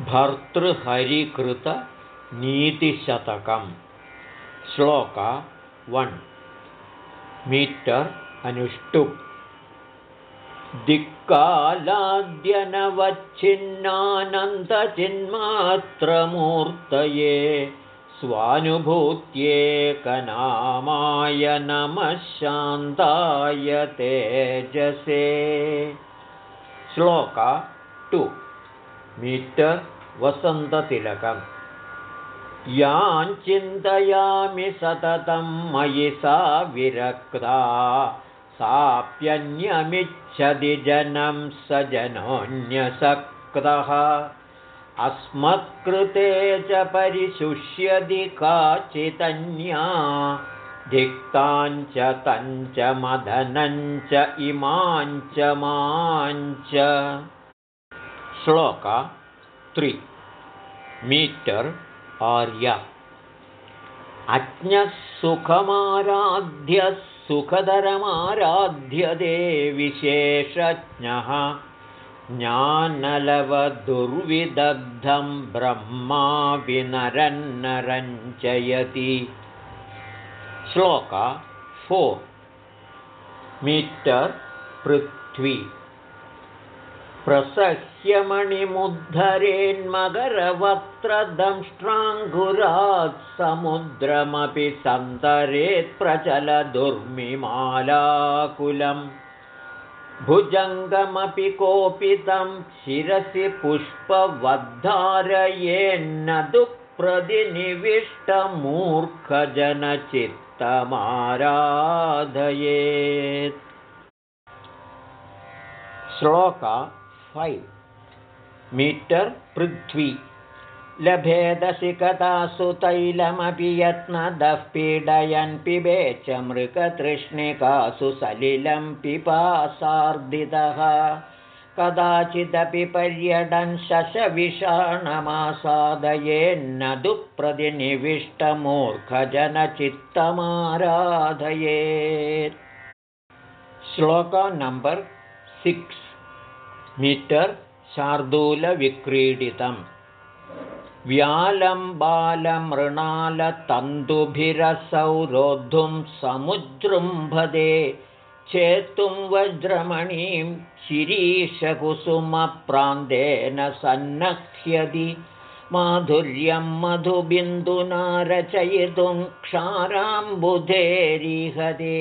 भर्तृहरिकृतनीतिशतकं श्लोक one. Metre अनुष्टुप् दिक्कालाद्यनवच्छिन्नानन्दचिन्मात्रमूर्तये स्वानुभूत्येकनामाय नमः शान्ताय तेजसे। श्लोक टु वसन्ततिलकम् याञ्चिन्तयामि सततं मयि सा विरक्ता साप्यन्यमिच्छति जनं स जनोऽन्यसक्तः अस्मत्कृते च परिशुष्यति काचिदन्या धिक्ताञ्च तञ्च मदनञ्च इमाञ्च माञ्च श्लोक त्रि. मीटर् आर्य. सुखमाराध्यः सुखधरमाराध्यते विशेषज्ञः. ज्ञानलवदुर्विदग्धं ब्रह्मा विनरन्नरञ्चयति श्लोक फोर्. मीटर् पृथ्वी प्रसह्यमणिमुद्धरेन्मकरवक्त्रदंष्ट्राङ्गुरात् समुद्रमपि सन्तरेत्प्रचलदुर्मिमालाकुलम् भुजङ्गमपि कोपितं शिरसि पुष्पवद्धारयेन्न दुःप्रदिनिविष्टमूर्खजनचित्तमाराधयेत्। श्लोक फैव् मीटर् पृथ्वी लभेदसि कथासु तैलमपि यत्नदः पीडयन् पिबे च मृगतृष्णिकासु सलिलं पिपासार्दितः कदाचिदपि पर्यटन् शशविषाणमासादयेन्न दुःप्रतिनिविष्टमूर्खजनचित्तमाराधयेत् श्लोक नम्बर् सिक्स् मीटर् शार्दूलविक्रीडितम् व्यालम्बालमृणालतन्तुभिरसौ रोद्धुं समुजृम्भदे चेतुं वज्रमणिं शिरीशकुसुमप्रान्तेन सन्नह्यति माधुर्यं मधुबिन्दुना रचयितुं क्षाराम्बुधेरिहदे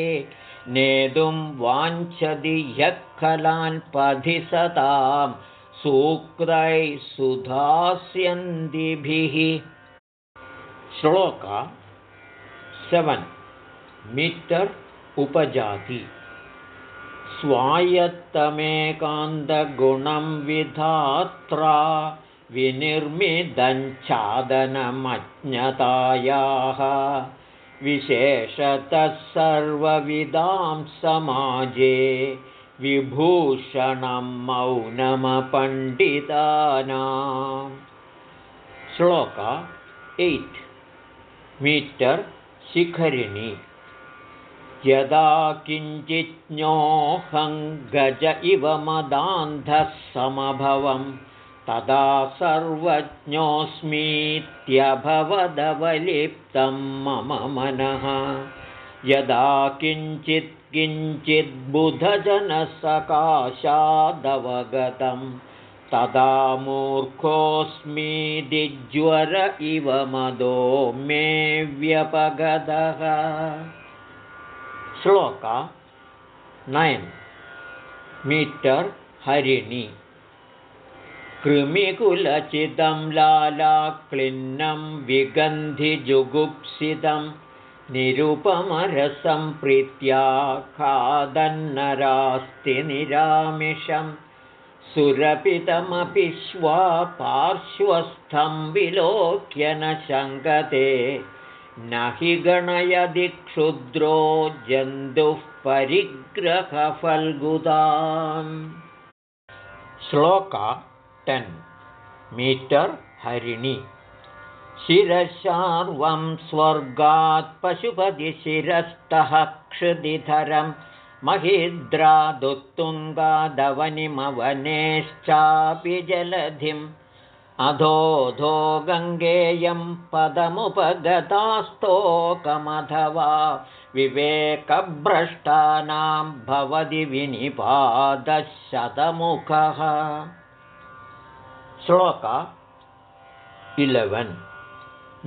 नेतुं वाञ्छति ह्यः खलान् पथि सताम् सूक्तैः सुधास्यन्दिभिः। श्लोक सेवन्। मीटर् उपजाति। स्वायत्तमेकान्तगुणं विधात्रा विनिर्मिदञ्छादनमज्ञतायाः विशेषतः सर्वविदां समाजे विभूषणं मौनमपण्डितानां। श्लोक एय्ट्। मीटर् शिखरिणि। यदा किञ्चिज्ञोऽहं गज इव मदान्धः समभवं तदा सर्वज्ञोऽस्मीत्यभवदवलिप्तं मम मनः। यदा किञ्चित् किञ्चिद्बुधजनसकाशादवगतं तदा मूर्खोऽस्मीदिज्वर इव मदो मे व्यपगतः श्लोक नैन् मीटर् हरिणि कृमिकुलचितं लालाक्लिन्नं विगन्धिजुगुप्सितम् निरुपमरसं प्रीत्या खादन्नरास्ति निरामिषं। सुरपितमपि श्वा पार्श्वस्थं विलोक्य न हि गणयदि क्षुद्रो जन्तुः परिग्रहफल्गुदाम्। श्लोक टेन् मीटर् हरिणि। शिरशार्वं स्वर्गात् पशुपतिशिरस्तः क्षुदिधरं महिद्रादुत्तुङ्गादवनिमवनेश्चापि जलधिं अधोधो गङ्गेयं पदमुपगतास्तोकमथवा विवेकभ्रष्टानां भवति विनिपादशतमुखः श्लोक इलेवन्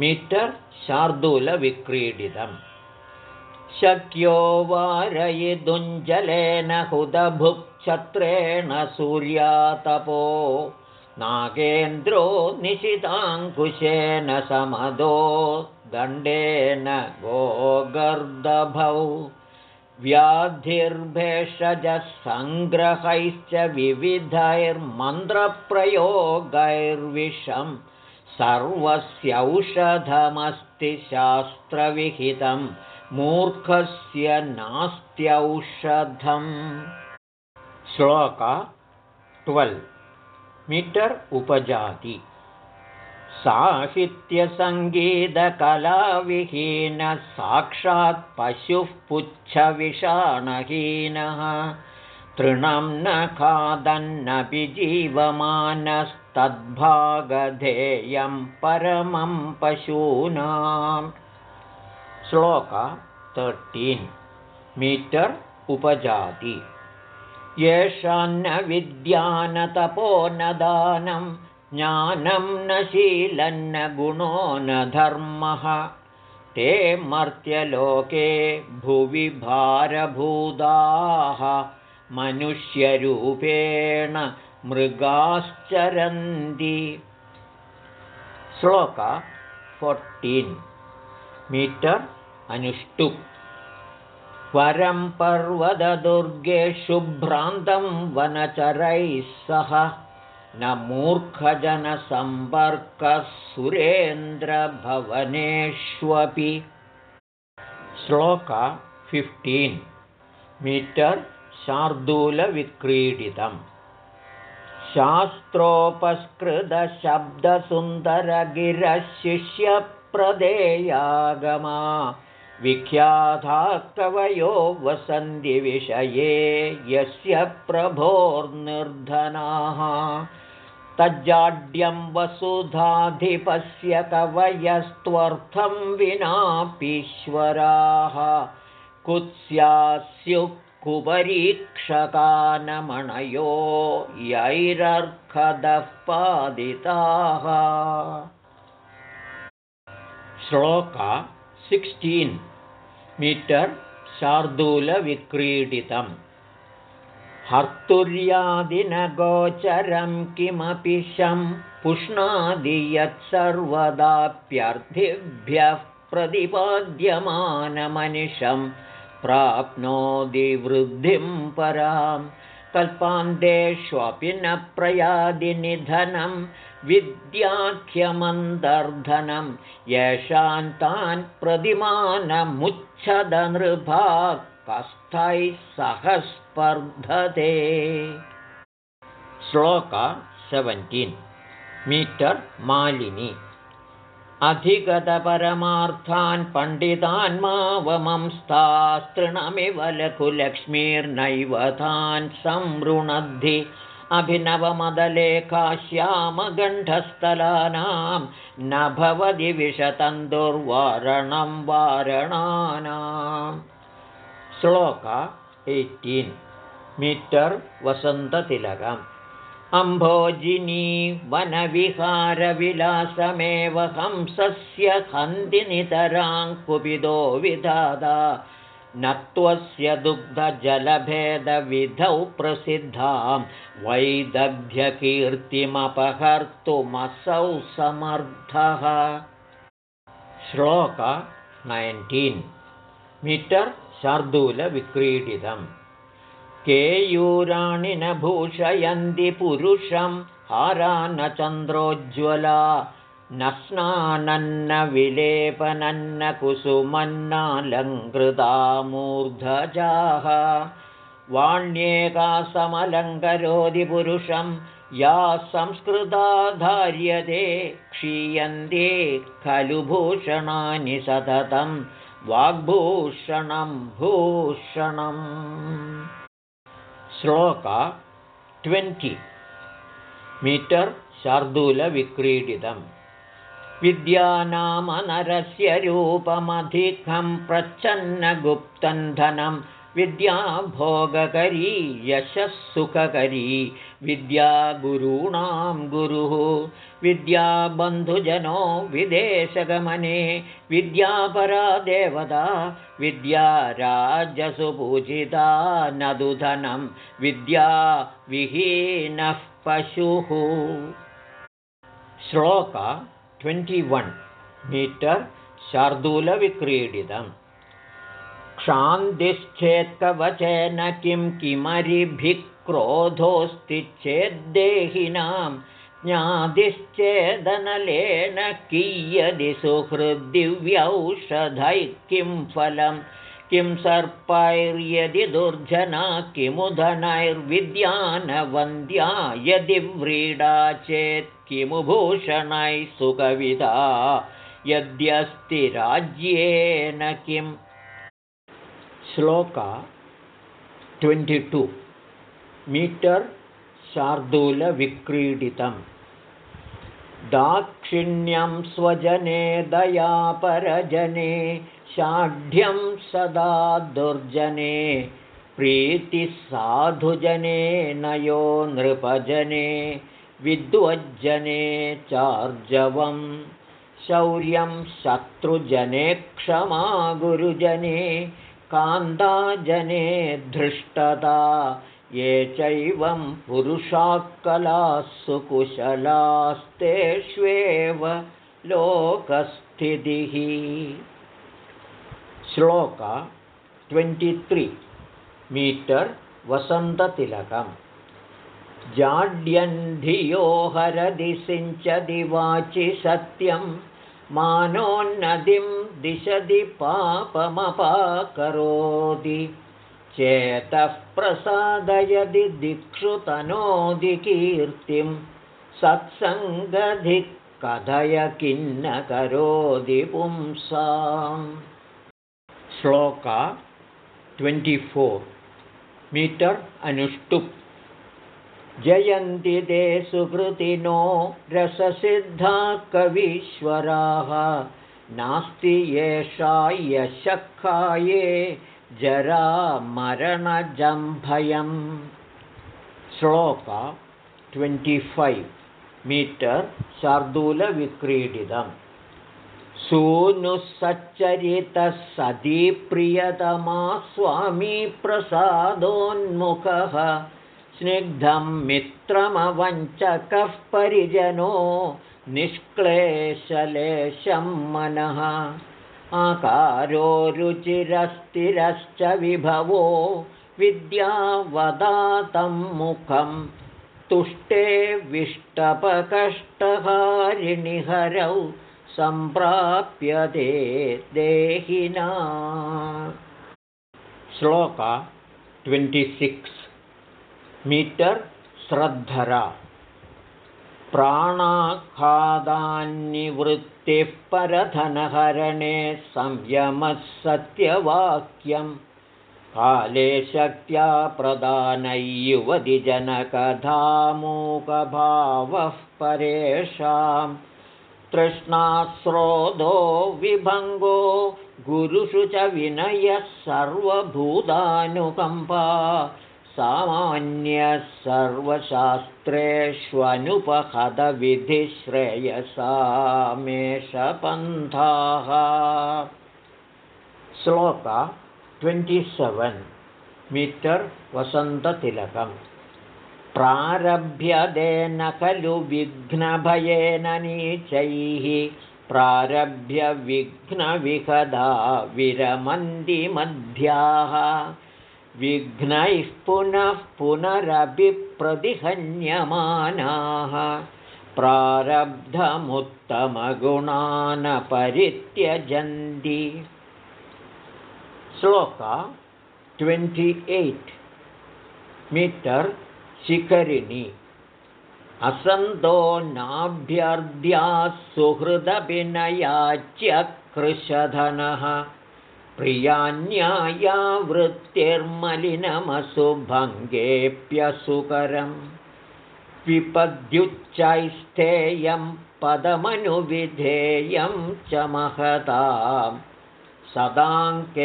मीटर् शार्दूलविक्रीडितम् शक्यो वारयिदुञ्जलेन हुदभुक्छत्रेण सूर्यातपो नागेन्द्रो निशिताङ्कुशेन समदो दण्डेन गोगर्दभौ व्याधिर्भेषजः सङ्ग्रहैश्च विविधैर्मन्त्रप्रयोगैर्विषं सर्वस्यौषधमस्ति शास्त्रविहितं मूर्खस्य नास्त्यौषधम्। श्लोक ट्वेल् मीटर् उपजाति साहित्यसङ्गीतकलाविहीनः साक्षात् पशुः पुच्छविषाणहीनः। तृणं न खादन्नपि जीवमानस्तद्भागधेयं परमं पशूनाम् श्लोक तर्टीन् मीटर् उपजाति। येषान्न विद्यानतपो न दानं ज्ञानं न शीलन्न गुणो न धर्मः। ते मर्त्यलोके भुवि भारभूताः। मनुष्यरूपेण मृगाश्चरन्ति। श्लोक फोर्टीन् मीटर् अनुष्टु वरं पर्वतदुर्गे शुभ्रान्तं वनचरैः सह न मूर्खजनसम्पर्कः सुरेन्द्रभवनेष्वपि श्लोक फिफ्टीन् मीटर् शार्दूलविक्रीडितम् शास्त्रोपस्कृतशब्दसुन्दरगिरशिष्यप्रदेयागमा विख्याता कवयो वसन्तिविषये यस्य प्रभोर्निर्धनाः तज्जाड्यं वसुधाधिपस्य कवयस्त्वर्थं विनापीश्वराः। कुत्स्यास्युः कुपरीक्षकानमणयो यैरर्खदः पादिताः। श्लोक सिक्स्टीन्। मीटर् शार्दूलविक्रीडितम् हर्तुर्यादिनगोचरं किमपि शं पुष्णादि यत्सर्वदाप्यर्थिभ्यः प्रतिपाद्यमानमनिशं प्राप्नोति वृद्धिं परां कल्पान्तेष्वपि न प्रयादि निधनं विद्याख्यमन्तर्धनं येषान्तान् प्रतिमानमुच्छदनृभा कस्थैः सह स्पर्धते। श्लोक सेवेण्टीन् मीटर् मालिनी। अधिगतपरमार्थान् पण्डितान् मावमंस्तास्तृणमिव लघुलक्ष्मीर्नैव तान् संवृणद्धि। अभिनवमदलेखाश्यामगण्ठस्थलानां न भवति विशतन्दुर्वारणं वारणानां। श्लोक एय्टीन् मीटर् वसन्ततिलकम् अम्भोजिनी वनविहारविलासमेव हंसस्य हन्दिनितराङ्कुपिदो विधादा नत्वस्य दुग्धजलभेदविधौ प्रसिद्धां वैदग्ध्यकीर्तिमपहर्तुमसौ समर्थः श्लोक नैन्टीन् मीटर् शार्दूलविक्रीडितम् केयूराणि न भूषयन्ति पुरुषं। हारा न चन्द्रोज्ज्वला न स्नानन्न विलेपनन्न कुसुमन्नालङ्कृता मूर्धजाः। वाण्येका समलङ्करोति पुरुषं या संस्कृता धार्यते क्षीयन्ते खलु भूषणानि सततं। वाग्भूषणं भूषणम् श्लोक ट्वेण्टि मीटर् शार्दूलविक्रीडितम् विद्यानामनरस्य रूपमधिकं प्रच्छन्नगुप्तं धनं विद्या भोगकरी यशः सुखकरी विद्या गुरूणां गुरुः। विद्याबन्धुजनो विदेशगमने। विद्यापरा देवता। विद्या राजसुपूजिता नदुधनं। विद्याविहीनः पशुः। श्लोक ट्वेण्टि वन्। मीटर् शार्दूलविक्रीडितम्। क्षान्तिश्चेत्कवचेन किं किमरिभिः क्रोधोऽस्ति चेद्देहिनां ज्ञातिश्चेदनलेन कियदि सुहृद्दिव्यौषधैः किं फलं किं सर्पैर्यदि दुर्जना किमुधनैर्विद्यानवन्द्या यदि व्रीडा चेत् किमुभूषणैः सुकविता यद्यस्ति राज्येन किम्? श्लोका ट्वेण्टि टु मीटर् शार्दूलविक्रीडितम् दाक्षिण्यं स्वजने दयापरजने शाढ्यं सदा दुर्जने प्रीतिस्साधुजने नयो नृपजने विद्वज्जने चार्जवं शौर्यं शत्रुजने क्षमा गुरुजने कान्ताजने धृष्टता ये चैवं पुरुषाः कलासु कुशलास्तेष्वेव लोकस्थितिः। श्लोक ट्वेण्टि त्रि मीटर् वसन्ततिलकम्। जाड्यन्धियो हरदि सिञ्चदि वाचि सत्यं मानोन्नदिं दिशदि पापमपाकरोति चेतः प्रसादयदि दिक्षु तनोदिकीर्तिं सत्सङ्गधि कथय किन्न करोति पुंसाम्। श्लोका ट्वेण्टि फोर्। मीटर् अनुष्टुप्। जयन्ति ते सुकृतिनो रससिद्धा कवीश्वराः नास्ति येषा यशखाये जरामरणजम्भयं श्लोक ट्वेण्टि फैव् मीटर् शार्दूलविक्रीडितम्. सूनुः सच्चरितः सती प्रियतमा स्वामी प्रसादोन्मुखः. स्निग्धं मित्रमवञ्चकः परिजनो निष्क्लेशलेशं मनः आकारो रुचिरस्तिरश्च विभवो विद्यावदातं मुखं तुष्टे विष्टपकष्टहारिणिहरौ सम्प्राप्यते देहिना। श्लोक ट्वेण्टिसिक्स्। मीटर् श्रद्धरा प्राणाखादान्निवृत्तिः परधनहरणे संयमः सत्यवाक्यं काले शक्त्या प्रदानयुवतिजनकधामूकभावः परेषां तृष्णास्रोधो विभङ्गो गुरुषु च विनयः सर्वभूतानुकम्पा। सामान्यः सर्वशास्त्रेष्वनुपहदविधिश्रेयसामेषपन्थाः श्लोक ट्वेण्टि सेवेन् मीटर् वसन्ततिलकम्। प्रारभ्यदेन खलु विघ्नभयेन नीचैः प्रारभ्य विघ्नविहदा विरमन्ति मध्याः विघ्नैः पुनः पुनरपि प्रतिहन्यमानाः प्रारब्धमुत्तमगुणानपरित्यजन्ति। श्लोक ट्वेण्टि एय्ट् मीटर् शिखरिणि। असन्तो नाभ्यर्ध्याः सुहृदभिनयाच्यकृशधनः प्रियान्यायावृत्तिर्मलिनमसुभङ्गेऽप्यसुकरम् विपद्युच्चैस्थेयं पदमनुविधेयं च महतां सदाङ्केनोद्दिष्टं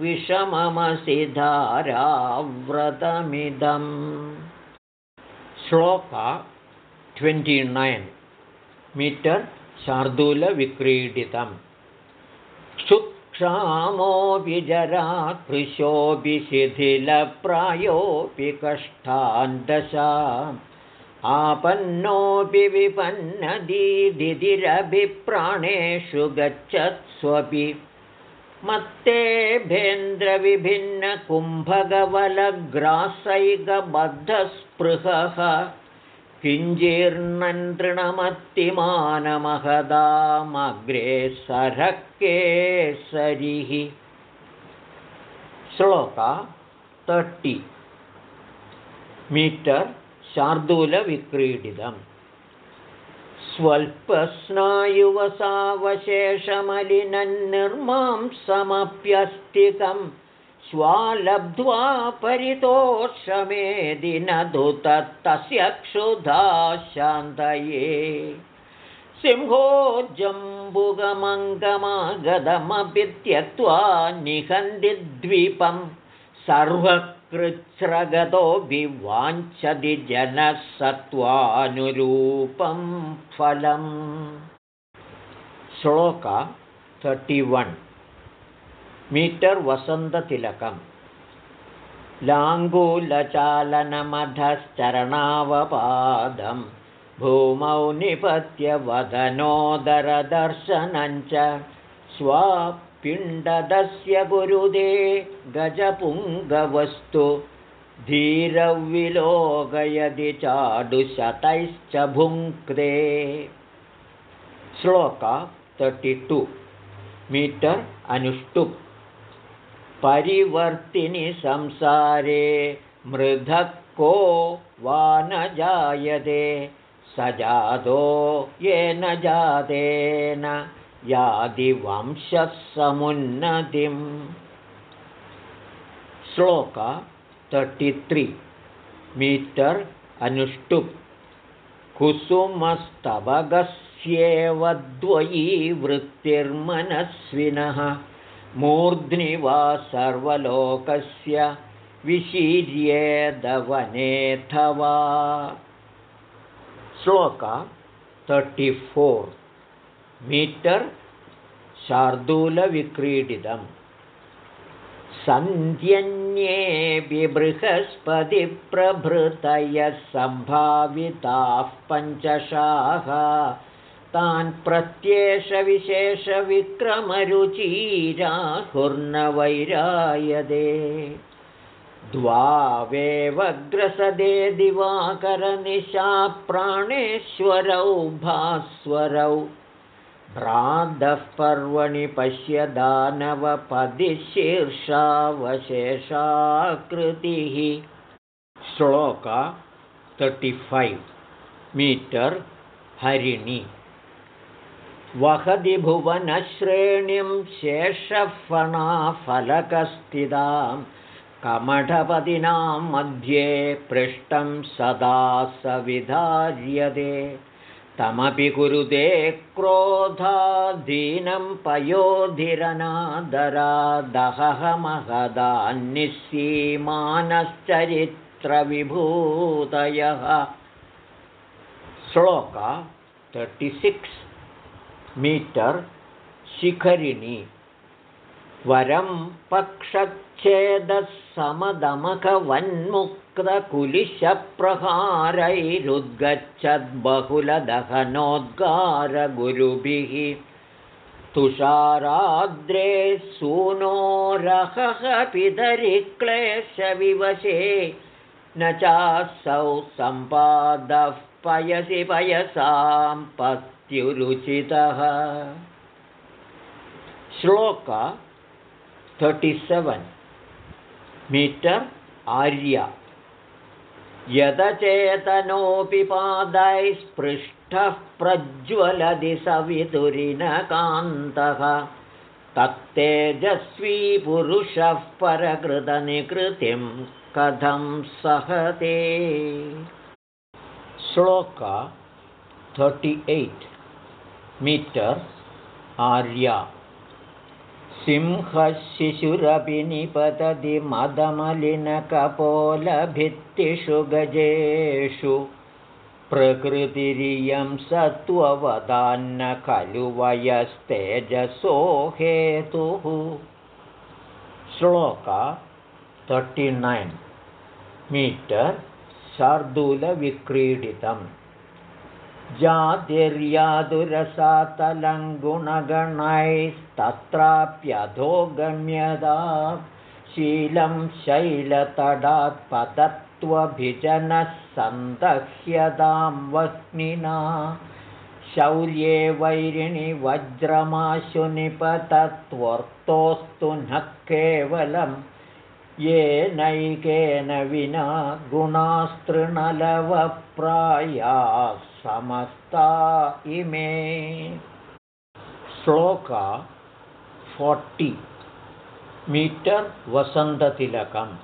विषममसि धाराव्रतमिदम् श्लोका ट्वेण्टिनैन् मीटर् शार्दूलविक्रीडितम् क्षुत्क्षामोऽपि जराकृशोऽपि शिथिलप्रायोऽपि कष्टान् दशा आपन्नोऽपि विपन्नदीदिरभिप्राणेषु गच्छत्स्वपि मत्तेभेन्द्रविभिन्नकुम्भगवलग्रासैकबद्धस्पृहः किञ्जीर्णन् तृणमत्तिमानमहदामग्रे सरकेसरिः श्लोका तर्टि मीटर् शार्दूलविक्रीडितम् स्वल्पस्नायुवसावशेषमलिनन्निर्मां समप्यस्तिकम् स्वालब्ध्वा परितोषमेदि न तस्य क्षुधा शान्तये। सिंहो जम्बुगमङ्गमागदमपि त्यक्त्वा निहन्दिद्वीपं सर्वकृच्छ्रगतो विवाञ्छति जनः सत्त्वानुरूपं फलम्। श्लोका वन् मीटर् वसन्ततिलकम् लाङ्गूलचालनमधश्चरणावपादं भूमौ निपत्यवदनोदरदर्शनञ्च स्वापिण्डदस्य गुरुदे गजपुङ्गवस्तु धीरविलोकयदि चाडुशतैश्च भुङ्क्ते श्लोका तर्टि टु मीटर् अनुष्टुप् परिवर्तिनि संसारे मृधः को वा न जायते स जातो येन जातेन यादिवंशः समुन्नतिम्। श्लोका तर्टि मीटर् अनुष्टुप्। कुसुमस्तवगस्येव द्वयी वृत्तिर्मनस्विनः मूर्ध्नि वा सर्वलोकस्य विशीर्येदवनेऽथवा श्लोका तर्टि फोर् मीटर् शार्दूलविक्रीडितम्। सन्ध्यन्येऽपि बृहस्पतिप्रभृतयः सम्भाविताः पञ्चशाः तान् प्रत्येषविशेषविक्रमरुचिराहुर्नवैरायदे द्वावेवग्रसदे प्राणेश्वरौ भास्वरौ। भ्रान्तः पर्वणि पश्य दानवपदिशीर्षावशेषाकृतिः। श्लोका तर्टिफैव् मीटर् हरिणि वहति भुवनश्रेणीं शेषफणाफलकस्थितां कमठपदिनां मध्ये पृष्ठं सदा सविधार्यते। तमपि कुरुते क्रोधाधीनं पयोधिरनादरादहमहदान्निःसीमानश्चरित्रविभूतयः। श्लोका तर्टिसिक्स् मीटर् शिखरिणी। वरं पक्षच्छेदः समदमकवन्मुक्तकुलिशप्रहारैरुद्गच्छद्बहुलदहनोद्गारगुरुभिः तुषाराद्रे सूनोरहः पितरिक्लेशविवशे न चासौ सम्पादः पयसि पयसां पत्युरुचितः श्लोका तर्टिसेवन् मीटर् आर्या यदचेतनोऽपि पादैस्पृष्टः प्रज्वलति सवितुरिनकान्तः तत्तेजस्वी पुरुषः परकृतनिकृतिं कथं सहते। श्लोक थर्टि एय्ट् मीटर् आर्या। सिंहशिशुरपि निपतति मदमलिनकपोलभित्तिषु गजेषु। प्रकृतिरियं सत्त्ववदान्न खलु वयस्तेजसो हेतुः श्लोक तर्टि नैन् मीटर् शार्दूलविक्रीडितम् जातिर्यादुरसातलङ्गुणगणैस्तत्राप्यधो गम्यदा शीलं शैलतडात् पतत्वभिजनः सन्दह्यतां वह्निना। शौर्ये वैरिणि वज्रमाशु निपतत्वर्थोऽस्तु न केवलं। येनैकेन विना गुणास्तृणलवप्रायाः समस्ता इमे। श्लोका फोर्टि। मीटर् वसन्ततिलकम्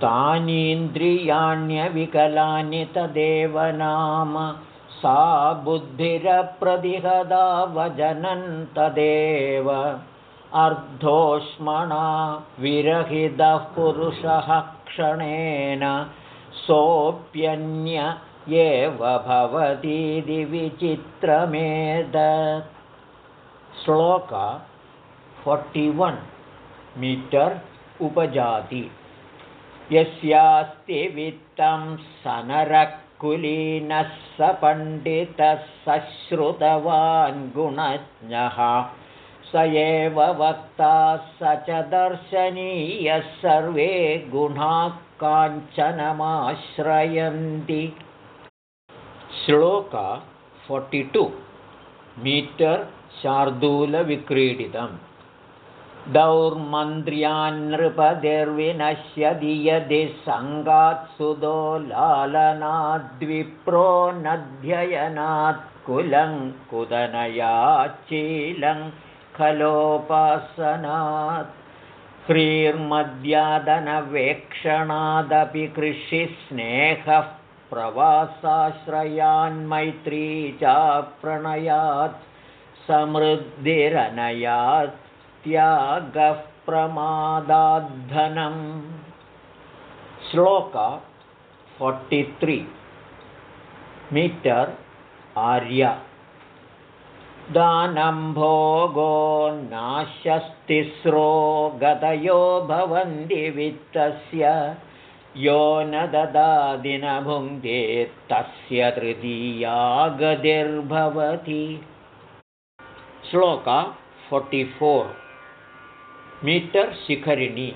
तानीन्द्रियाण्यविकलानि तदेव नाम सा बुद्धिरप्रतिहदा वजनं तदेव। अर्धोष्मणा विरहितः पुरुषः क्षणेन। सोऽप्यन्य एव भवतीति विचित्रमेद श्लोक फोर्टि वन् मीटर् उपजाति। यस्यास्ति वित्तं सनरकुलीनः स पण्डितः सश्रुतवान् गुणज्ञः। स एव वक्ता स च दर्शनीयः सर्वे गुणाः काञ्चनमाश्रयन्ति श्लोक फोर्टि टु मीटर् शार्दूलविक्रीडितम् दौर्मन्द्र्यान्नृपतिर्विनश्यदि यदि सङ्गात्सुदो लालनाद्विप्रो नध्ययनात् कुलं कुदनयाच्चीलं खलोपासनात् ह्रीर्मद्यादनवेक्षणादपि कृषिस्नेहः प्रवासाश्रयान्मैत्री चाप्रणयात् त्यागः प्रमादाद्धनम्। श्लोक फोर्टि त्रि मीटर् आर्य। दानं भोगो नाशस्तिस्रो गतयो भवन्ति वित्तस्य यो न ददाति न भुङ्क्ते तस्य तृतीया गतिर्भवति। श्लोक फोर्टि फोर्। मीटर् शिखरिणी।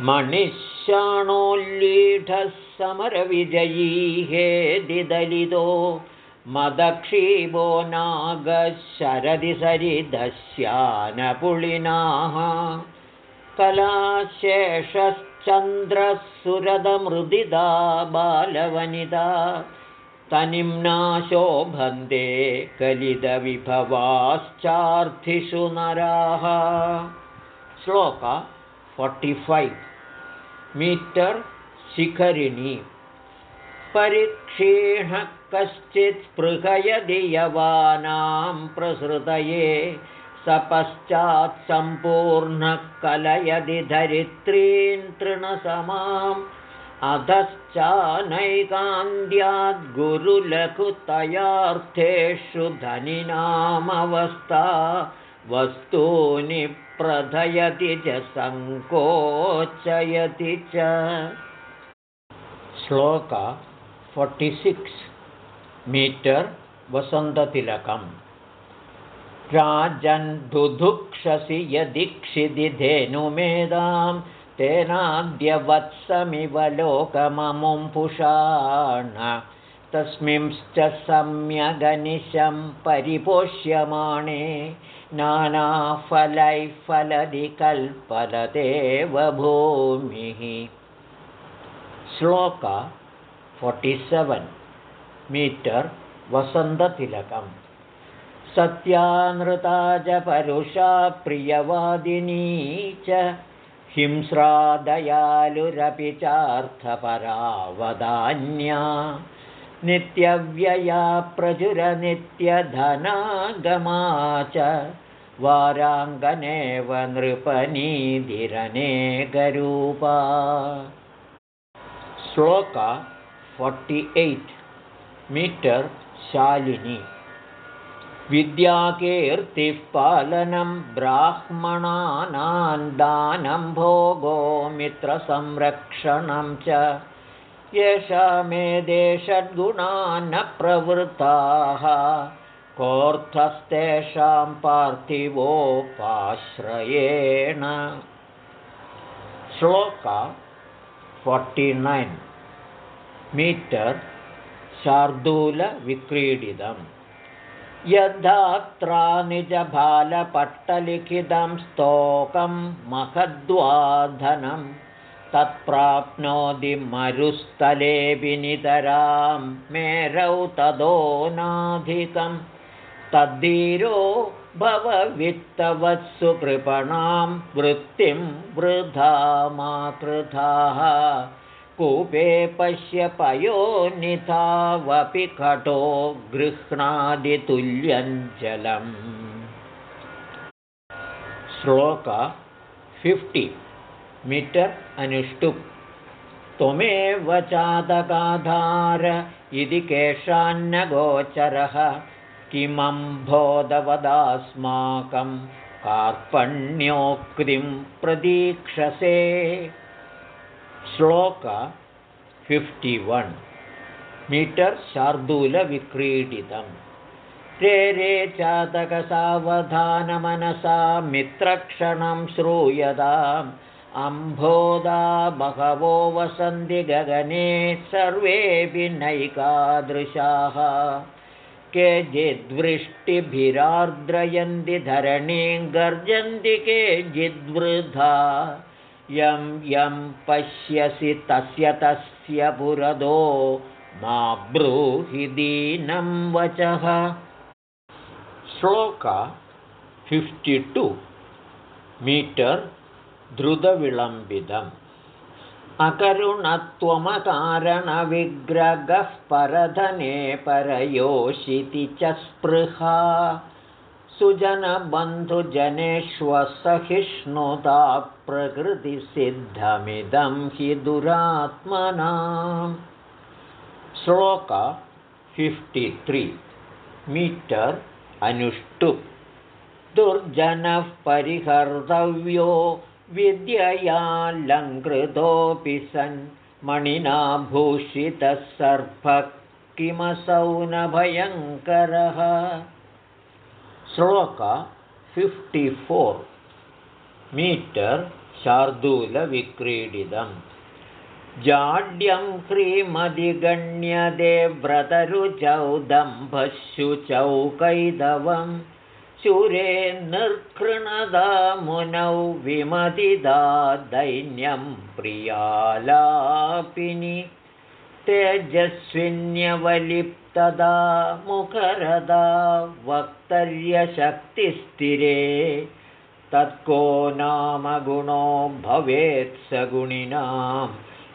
मणिशाणोल्लीढः समरविजयी हेदिदलितो मदक्षीभो नागशरदि सरिदस्यानपुलिनाः कलाशेषश्चन्द्रः सुरदमृदिदा बालवनिता तनिम्ना शोभन्ते कलितविभवाश्चार्थिषु नराः। श्लोक फोर्टि फैव् मीटर् शिखरिणी। परिक्षीणः कश्चित् स्पृहयदि यवानां प्रसृतये स पश्चात् सम्पूर्णः कलयदि धरित्रीन् तृणसमाम् अधश्चानैकान्द्याद्गुरुलघुतयार्थेषु धनिनामवस्था। वस्तूनि प्रथयति च सङ्कोचयति च। श्लोक फोर्टि सिक्स् मीटर् वसन्ततिलकम् राजन्धुधुक्षसि यदीक्षिदिधेनुमेधां तेनाद्यवत्समिव लोकममुम्पुषाण तस्मिंश्च सम्यगनिशं परिपोष्यमाणे नानाफलैः फलदि कल्पलदेव भूमिः श्लोक फोर्टि सेवेन् मीटर् वसन्ततिलकम् सत्यानृता च परुषा प्रियवादिनी च। हिंस्रादयालुरपि चार्थपरावदान्या नित्यव्यया प्रचुरनित्यधनागमा च। वाराङ्गनेव नृपनीधिरनेकरूपा श्लोक फोर्टि एय्ट् मीटर् शालिनी विद्याकीर्तिः पालनं ब्राह्मणानां दानं भोगो मित्रसंरक्षणं च येषा मे देशद्गुणा न प्रवृत्ताः कोऽर्थस्तेषां पार्थिवोपाश्रयेण। श्लोक फोर्टि नैन्। मीटर् शार्दूलविक्रीडितम् यद्धात्रा निजबालपट्टलिखितं स्तोकं महद्वाधनं तत्प्राप्नोति मरुस्थले विनितरां मेरौ तदोनाधिकं तद्धीरो भववित्तवत्सु कृपणां वृत्तिं वृथा मा कृथाः कूपे पश्य पयोनितावपि कटो गृह्णादितुल्यञ्जलम्। श्लोक फिफ्टि। मीटर् अनुष्टुप् त्वमेव चादगाधार इति केषान्नगोचरः किमम्भोधवदास्माकं कार्पण्योक्तिं प्रतीक्षसे श्लोक फिफ्टि वन् मीटर् शार्दूलविक्रीडितं रे रे चातकसावधानमनसा मित्रक्षणं श्रूयताम् अम्भोदा बहवो वसन्ति गगने सर्वेऽपि नैकादृशाः केचिद्वृष्टिभिरार्द्रयन्ति धरणीं गर्जन्ति केचिद्वृथा यं यं पश्यसि तस्य तस्य पुरदो मा ब्रूहि दीनं वचः। श्लोक फिफ्टि टु मीटर् द्रुतविलम्बितम्। अकरुणत्वमकारणविग्रगः परधने परयोषिति च स्पृहा सुजनबन्धुजनेष्वसहिष्णुता प्रकृतिसिद्धमिदं हि दुरात्मनाम् श्लोक फिफ्टि त्रि मीटर् अनुष्टु। दुर्जनः परिहर्तव्यो विद्ययालङ्कृतोऽपि सन्। मणिना भूषितः सर्पः किमसौ न भयङ्करः श्लोक फिफ्टि फोर् मीटर् शार्दूलविक्रीडितम् जाड्यं ह्रीमधिगण्यदे व्रतरुचौदम्भशुचौकैदवं शूरे निर्कृणदा मुनौ विमदिदा दैन्यं प्रियालापिनि तेजस्विन्यवलिप् तदा मुखरदा वक्तर्यशक्तिस्थिरे तत्को नाम गुणो भवेत् सगुणिनां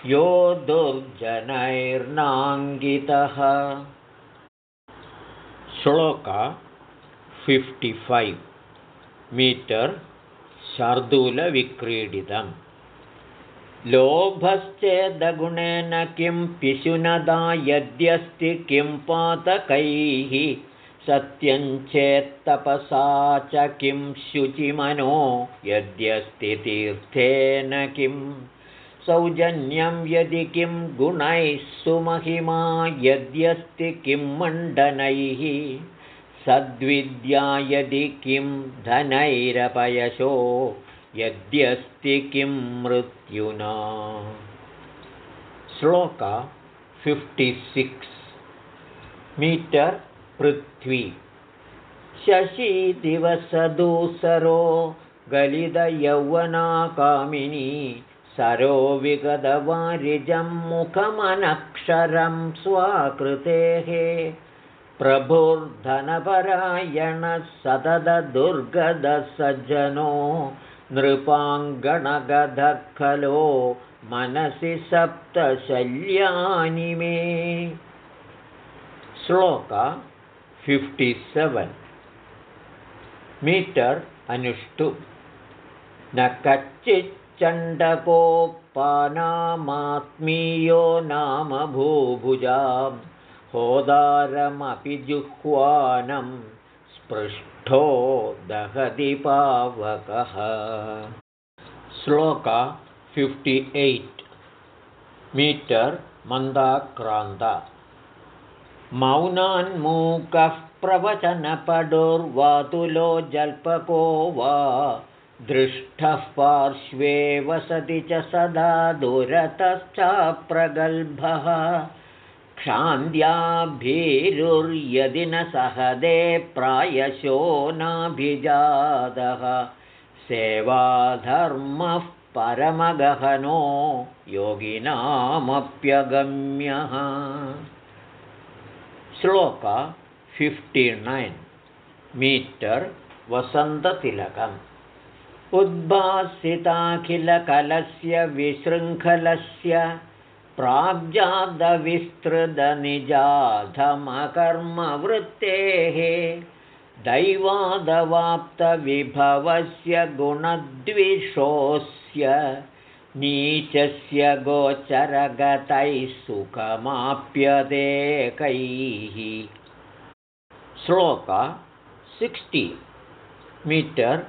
यो दुर्जनैर्नाङ्गितः। श्लोक फिफ्टि फैव् मीटर् शार्दूलविक्रीडितम् लोभश्चेदगुणेन किं पिशुनदा यद्यस्ति किं पातकैः? सत्यञ्चेत्तपसा च किं शुचिमनो? यद्यस्ति तीर्थेन किं? सौजन्यं यदि किं गुणैः सुमहिमा? यद्यस्ति किं मण्डनैः? सद्विद्या यदि किं धनैरपयशो यद्यस्ति किं मृत्युना। श्लोक फिफ्टि सिक्स् मीटर् पृथ्वी। शशीदिवसदूसरो गलितयौवनाकामिनी सरो विगतवारिजं मुखमनक्षरं स्वाकृतेः। प्रभुर्धनपरायणः सततदुर्गदसज्जनो नृपाङ्गणगधखलो मनसि सप्तशल्यानि मे। श्लोक फिफ्टि सेवेन् मीटर् अनुष्टु। न कच्चिच्चण्डकोपानामात्मीयो नाम भूभुजां होदारमपि जुह्वानं स्पृष्टो दहति पावकः। श्लोक फिफ्टि एय्ट् मीटर् मन्दाक्रान्त। मौनान्मूकः प्रवचनपडुर्वातुलो जल्पको वा दृष्टः पार्श्वे वसति च सदा दुरतश्चाप्रगल्भः क्षान्त्याभिरुर्यदि न सहदे प्रायशो नाभिजातः सेवाधर्मः परमगहनो योगिनामप्यगम्यः। श्लोक फिफ्टि नैन् मीटर् वसन्ततिलकम् उद्भासिताखिलकलस्य विशृङ्खलस्य प्राग्जातविस्तृतनिजाधमकर्मवृत्तेः दैवादवाप्तविभवस्य गुणद्विषोऽस्य नीचस्य गोचरगतैः सुखमाप्यदेकैः श्लोक सिक्स्टि मीटर्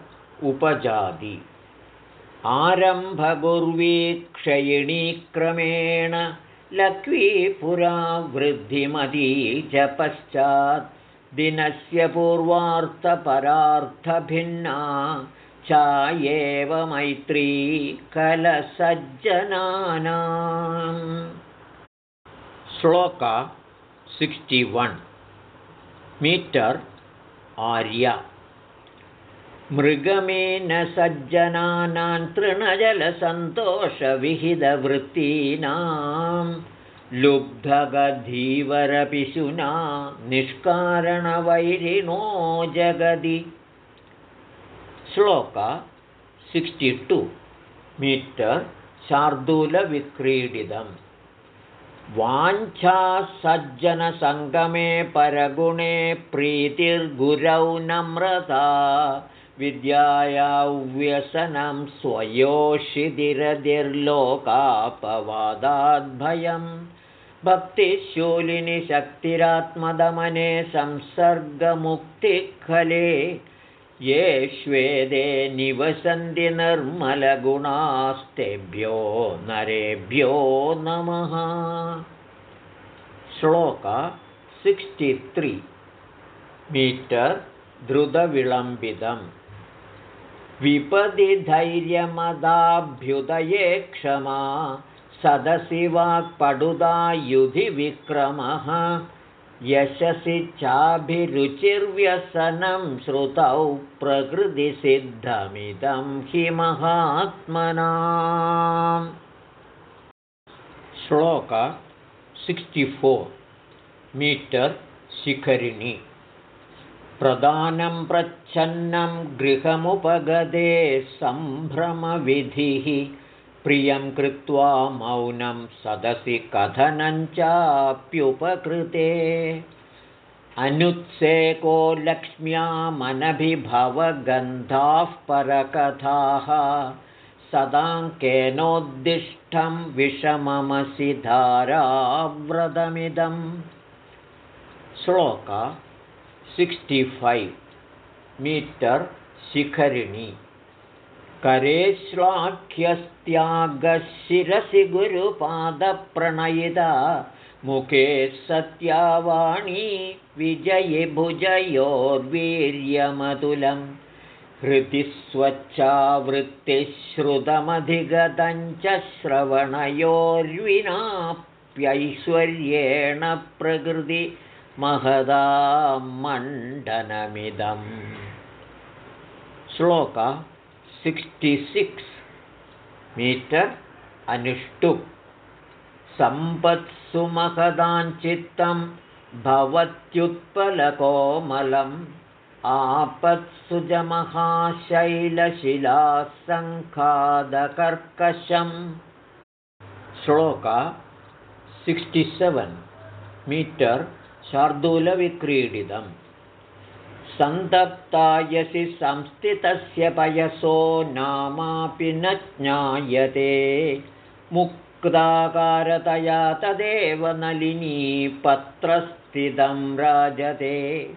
उपजाति। आरम्भगुर्वीक्षयिणीक्रमेण लक्वी पुरा वृद्धिमती च पश्चात् दिनस्य पूर्वार्थपरार्थभिन्ना चायेव मैत्री कलसज्जनानाम् श्लोक सिक्स्टि वन् मीटर् आर्य मृगमेन सज्जनानां तृणजलसन्तोषविहितवृत्तीनां लुब्धगधीवरपिशुना निष्कारणवैरिणो जगदि श्लोक सिक्स्टि टु मीटर् शार्दूलविक्रीडितम् वाञ्छासज्जनसङ्गमे परगुणे प्रीतिर्गुरौ नम्रता विद्यायाव्यसनं स्वयोषिधिरधिर्लोकापवादाद्भयं भक्तिशूलिनि शक्तिरात्मदमने संसर्गमुक्तिखले ये श्वेदे निवसन्ति निर्मलगुणास्तेभ्यो नरेभ्यो नमः। श्लोक सिक्स्टि त्रि मीटर् द्रुतविलम्बितम् विपदि धैर्यमदाभ्युदये क्षमा सदसि वाक्पडुदा युधि विक्रमः। यशसि चाभिरुचिर्व्यसनं श्रुतौ प्रकृतिसिद्धमिदं हि महात्मना। श्लोक सिक्स्टि फोर् मीटर् शिखरिणि प्रदानं प्रच्छन्नं गृहमुपगदे सम्भ्रमविधिः। प्रियं कृत्वा मौनं सदसि कथनञ्चाप्युपकृते अनुत्सेको लक्ष्म्यामनभिभवगन्धाः परकथाः। सदाङ्केनोद्दिष्टं विषममसि धाराव्रतमिदं श्लोक सिक्स्टि फैव् मीटर् शिखरिणि करे श्लाघ्यस्त्यागशिरसि गुरुपादप्रणयिता मुखे सत्यावाणी विजयि भुजयोर्वीर्यमतुलं हृदि स्वच्छावृत्तिश्रुतमधिगतं च श्रवणयोर्विनाप्यैश्वर्येण प्रकृति महदा मण्डनमिदम्। श्लोक सिक्स्टि सिक्स्। मीटर् अनुष्टु सम्पत्सु महदाञ्चित्तं भवत्युत्पलकोमलं आपत्सुजमहाशैलशिलासङ्खादकर्कशम् श्लोका सिक्स्टि सेवेन्। मीटर् शार्दूलविक्रीडितम् सन्तप्तायसि संस्थितस्य पयसो नामापि न ज्ञायते। मुक्ताकारतया तदेव नलिनी पत्रस्थितं राजते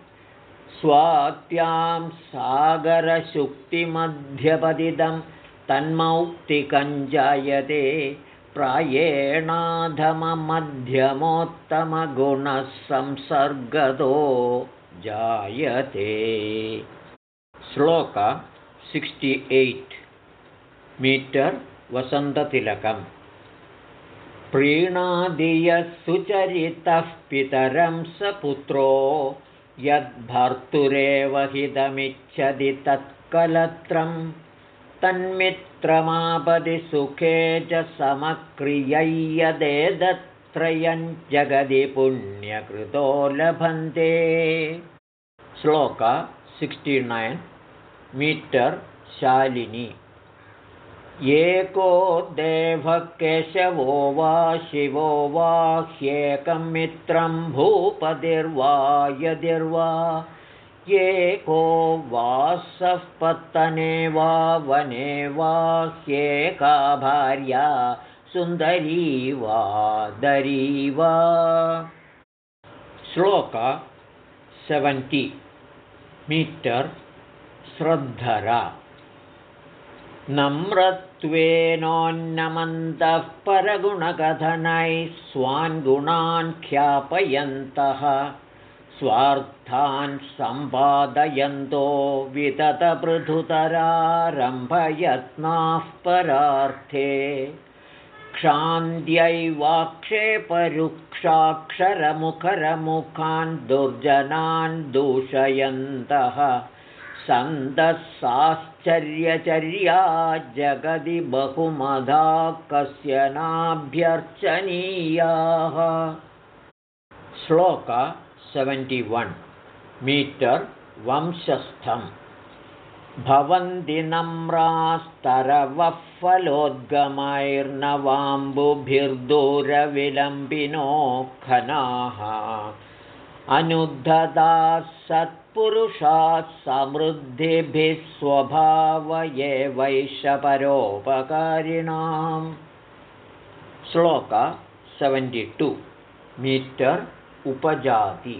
स्वात्यां सागरशुक्तिमध्यपदिदं तन्मौक्तिकञ्जायते प्रायेणाधममध्यमोत्तमगुणः संसर्गतो जायते। श्लोक सिक्स्टि एय्ट् मीटर् वसन्ततिलकम्। प्रीणादियः सुचरितः पितरं स पुत्रो यद्भर्तुरेव हितमिच्छति तत्कलत्रं तन्मित्रमापदि सुखे च समक्रियय्यदेदत्रयं जगदि पुण्यकृतो लभन्ते। श्लोक सिक्स्टि नैन् मीटर् शालिनी। एको देवः केशवो वा शिवो वा ह्येकं मित्रं भूपतिर्वा यदिर्वा एको वासः पत्तने वा वने वा ह्येका भार्या सुन्दरी वा दरी वा। श्लोक सेवेण्टि मीटर् श्रद्धरा। नम्रत्वेनोन्नमन्तः परगुणकथनैः स्वान् गुणान् ख्यापयन्तः स्वार्थान् सम्पादयन्तो विततपृथुतरारम्भयत्नाः परार्थे। क्षान्त्यैवाक्षेपरुक्षाक्षरमुखरमुखान् दुर्जनान् दूषयन्तः। सन्दस्साश्चर्यचर्या जगदि बहुमधा कस्य नाभ्यर्चनीयाः श्लोक सेवेण्टि वन् मीटर् वंशस्थम् भवन्ति नम्रास्तरवः फलोद्गमैर्नवाम्बुभिर्दूरविलम्बिनो खनाः अनुद्धदाः सत्पुरुषाः समृद्धिभिः स्वभावये वैशपरोपकारिणाम् श्लोक सेवेण्टि टु मीटर् उपजाति।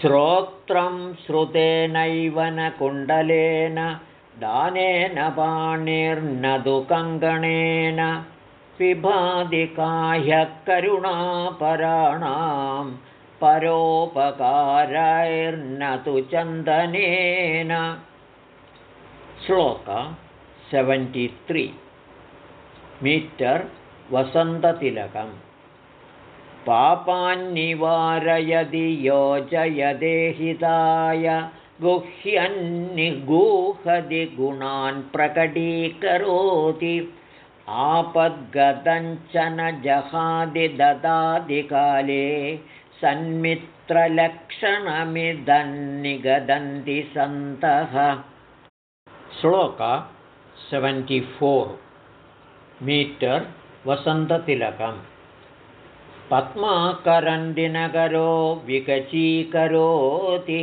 श्रोत्रं श्रुतेनैव न कुण्डलेन दानेन पाणिर्न तु कङ्कणेन पिबादिकाह्यः करुणापराणां परोपकारैर्न तु चन्दनेन। श्लोक सेवेण्टि त्रि मीटर् वसन्ततिलकम् पापान्निवारयदि योजयदेहिताय गुह्यन्निगूहदि गुणान् प्रकटीकरोति। आपद्गदञ्चन जहादि ददादिकाले सन्मित्रलक्षणमिदन्निगदन्ति सन्तः। श्लोक सेवेण्टि फोर् मीटर् वसन्ततिलकम् पद्माकरन्दिनकरो विकचीकरोति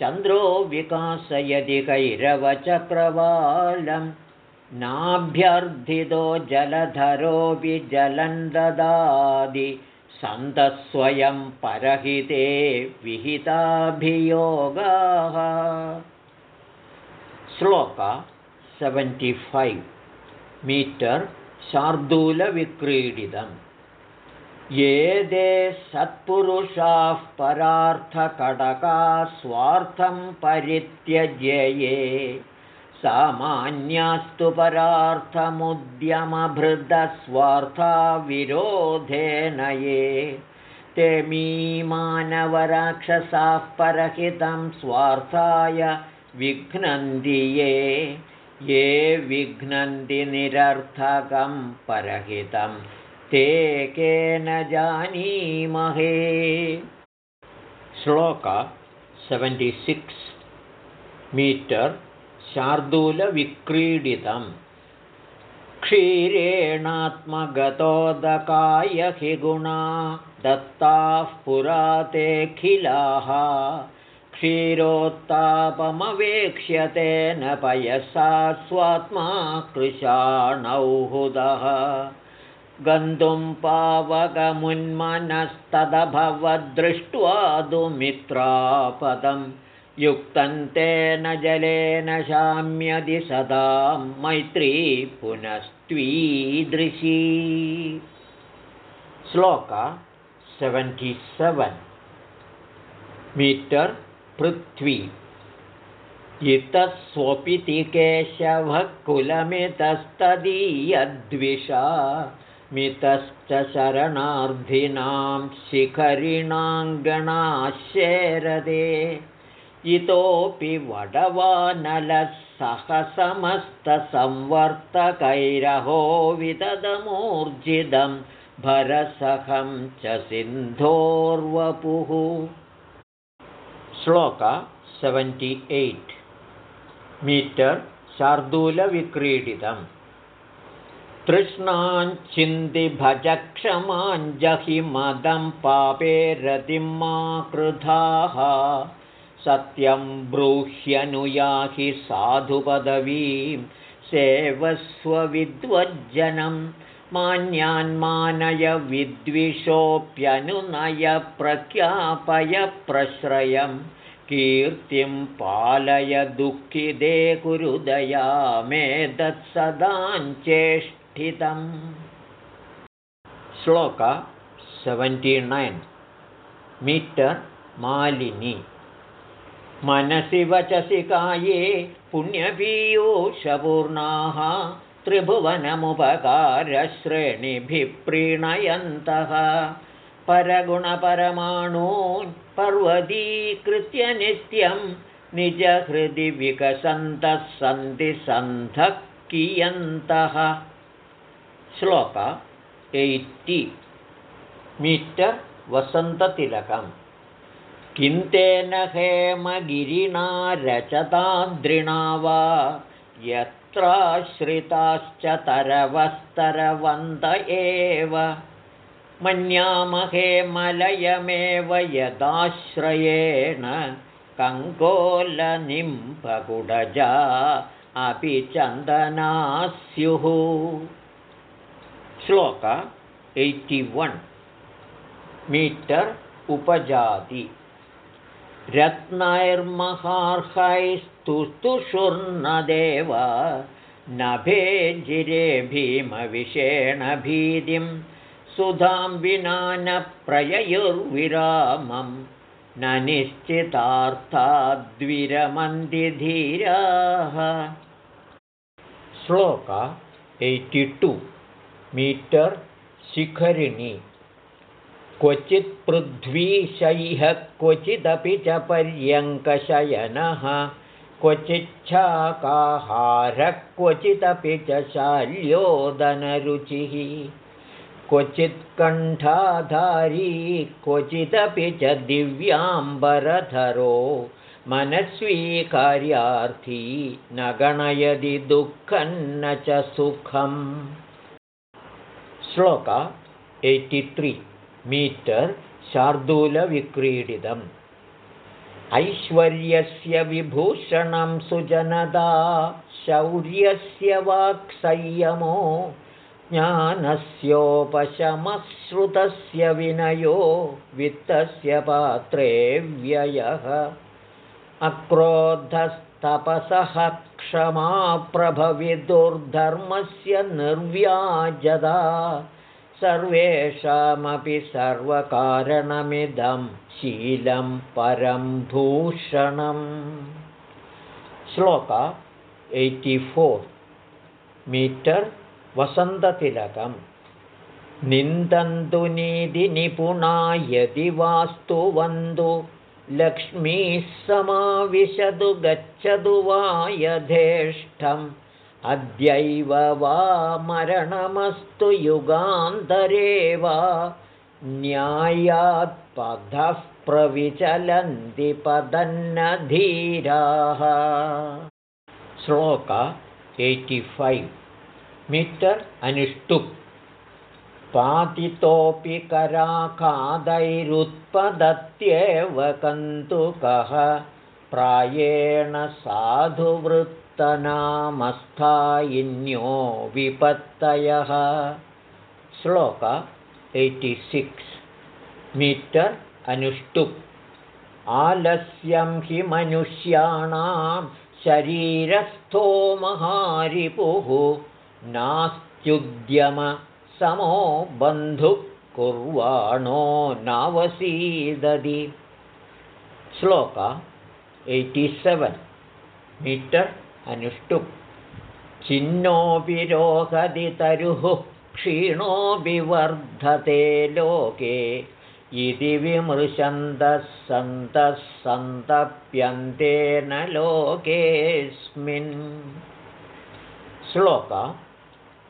चन्द्रो विकासयति कैरवचक्रवालं नाभ्यर्थितो जलधरोऽपि जलं ददाति सन्तस्वयं परहिते विहिताभियोगाः। श्लोक सेवेण्टि फैव् मीटर् शार्दूलविक्रीडितम् ये दे सत्पुरुषाः परार्थकडका स्वार्थं परित्यज्य सामान्यास्तु परार्थमुद्यमभृदस्वार्था विरोधेन ये। ते मीमानवराक्षसाः परहितं स्वार्थाय विघ्नन्ति ये। ये विघ्नन्ति निरर्थकं परहितम् ते केन जानीमहे। श्लोक सेवेण्टि सिक्स् मीटर् शार्दूलविक्रीडितम्। क्षीरेणात्मगतोदकाय हि गुणा दत्ताः पुरा तेऽखिलाः क्षीरोत्तापमवेक्ष्यतेन पयसा स्वात्मा कृशाणौहुदः गन्तुं पावकमुन्मनस्तदभवद्दृष्ट्वा दु मित्रापदम् युक्तं तेन जलेन शाम्यदि सदा मैत्री पुनस्त्वीदृशी। श्लोक सेवेण्टि सेवेन्। मीटर् पृथ्वी। इतः स्वपिति केशवः कुलमितस्तदीयद्विषा मितश्च शरणार्थिनां शिखरिणाङ्गणाशेरदे इतोऽपि वडवानलः सहसमस्तसंवर्तकैरहो विदधमूर्जितं भरसहं च सिन्धोर्वपुः। श्लोक सेवेण्टि एय्ट्। मीटर् शार्दूलविक्रीडितम् तृष्णाञ्चिन्तिभजक्षमाञ्जहि मदं पापे रतिं मा कृधाः सत्यं ब्रूह्यनुयाहि साधुपदवीं सेवस्वविद्वज्जनं। मान्यान्मानय विद्विषोऽप्यनुनय प्रख्यापय प्रश्रयं। कीर्तिं पालय दुःखिदे कुरुदया मे दत्सदाञ्चेष्टितम् श्लोक सेवेण्टि नैन् मीटर् मालिनी। मनसि वचसि काये पुण्यपीयूषपूर्णाः त्रिभुवनमुपकारश्रेणिभिः प्रीणयन्तः परगुणपरमाणून् पर्वतीकृत्य नित्यं निजहृदि विकसन्तः सन्ति सन्धः कियन्तः श्लोक एय्टि मीटर् वसन्ततिलकम् किं तेन हेमगिरिणा रचताद्रिणा वा यत्राश्रिताश्च तरवस्तरवन्त एव मन्यामहे मलयमेव यदाश्रयेण कङ्कोलनिम्पकुडजा अपि चन्दना स्युः श्लोक एय्टि वन्। मीटर् उपजाति। रत्नैर्महार्हैस्तुस्तुषुर्नदेव नभेजिरे भीमविषेण भीतिं। सुधां विना न प्रययुर्विरामं। न निश्चितार्थाद्विरमन्दिधीराः श्लोक एय्टि टु मीटर् शिखरिणी। क्वचित् पृथ्वीशैः क्वचिदपि च पर्यङ्कशयनः। क्वचिच्छाकाहारः क्वचिदपि च शाल्योदनरुचिः। क्वचित् कण्ठाधारी क्वचिदपि च दिव्याम्बरधरो। मनस्वीकार्यार्थी न गणयदि दुःखं न च सुखम् श्लोक एय्टि मीटर् शार्दूलविक्रीडितम् ऐश्वर्यस्य विभूषणं सुजनदा शौर्यस्य वाक्संयमो ज्ञानस्योपशमश्रुतस्य विनयो वित्तस्य पात्रे व्ययः अक्रोधस्तपसः क्षमा प्रभविदुर्धर्मस्य निर्व्याजदा। सर्वेषामपि सर्वकारणमिदं शीलं परं भूषणम्। श्लोक एय्टि फोर् मीटर् वसन्ततिलकं निन्दन्तु निधिनिपुणा यदि वास्तु वन्दु लक्ष्मीः समाविशतु गच्छतु वा यथेष्टम् अद्यैव वा मरणमस्तु युगान्तरे वा न्यायात्पथः प्रविचलन्ति पदन्नधीराः। श्लोक एय्टिफैव् मीटर् अनिष्टुप् पातितोऽपि कराकादैरुत्पदत्येव कन्तुकः प्रायेण साधुवृत्तनामस्थायिन्यो विपत्तयः। श्लोक एय्टिसिक्स् मीटर् अनुष्टुप्। आलस्यं हि मनुष्याणां शरीरस्थो महारिपुः नास्त्युद्यमसमो बन्धुः कुर्वाणो नावसीदति श्लोक एय्टिसेवेन् मीटर् अनुष्टुप् चिन्नोऽपि रोहति तरुः क्षीणोऽपि वर्धते लोके। इति विमृशन्तः सन्तः सन्तप्यन्तेन लोकेऽस्मिन्। श्लोक